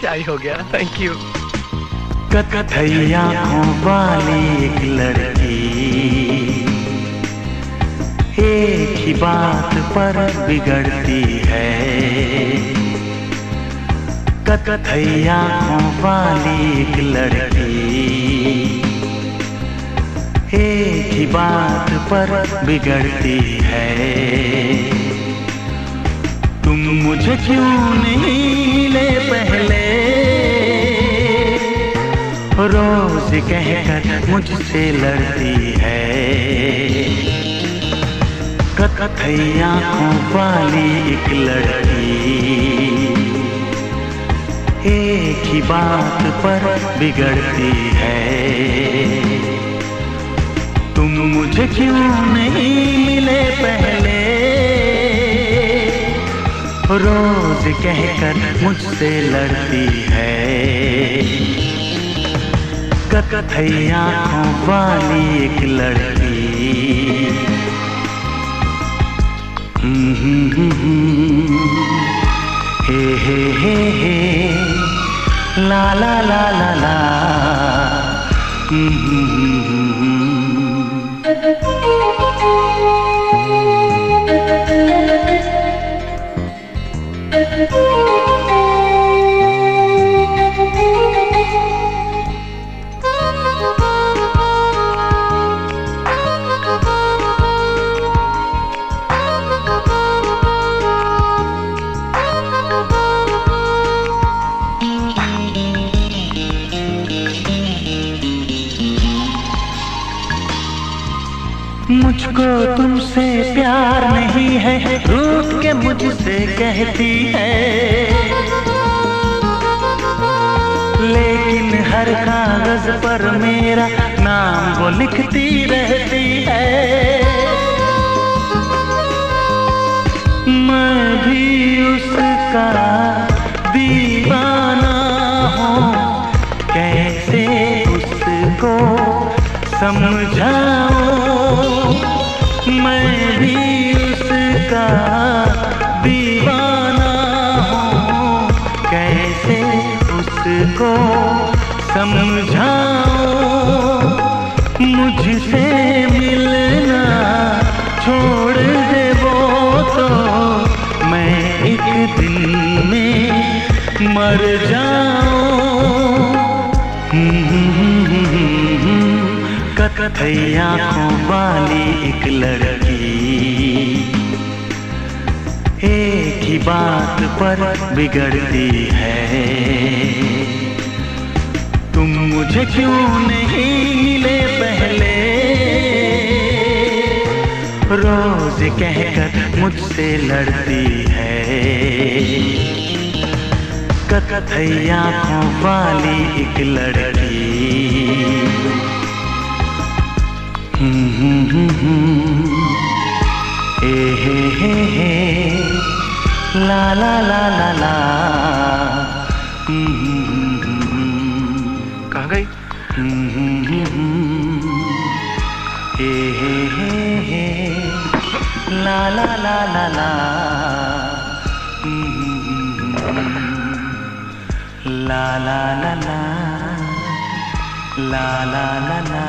क्या ही हो गया। थैंक यू कथैया वाली एक लड़की। एक ही बात पर बिगड़ती है। कथैया वाली एक लड़की। एक ही बात पर बिगड़ती है। तुम मुझे क्यों नहीं रोज कहकर मुझसे लड़ती है। कथैया वाली एक लड़की। एक ही बात पर बिगड़ती है। तुम मुझे क्यों नहीं मिले पहले? रोज कहकर मुझसे लड़ती है। कथैया वाली एक लड़की। हे हे हे हे। ला ला ला ला ला। मुझको तुमसे प्यार नहीं है रूठ के मुझसे कहती है। लेकिन हर कागज़ पर मेरा नाम वो लिखती रहती है। मैं भी उसका दीवाना हूँ। कैसे उसको समझाऊं? मैं भी उसका दीवाना हूँ। कैसे उसको समझाऊं? मुझसे मिलना छोड़ दे वो तो। मैं एक दिन में मर जाऊँ। कथैया वाली एक लड़की। एक ही बात पर बिगड़ती है। तुम मुझे क्यों नहीं मिले पहले? रोज कहकर मुझसे लड़ती है। कथैया वाली एक लड़की। ला ला ला ला ला कहाँ गई ए हे हे हे ला ला ला ला ला ला ला ला ला ला ला ला ला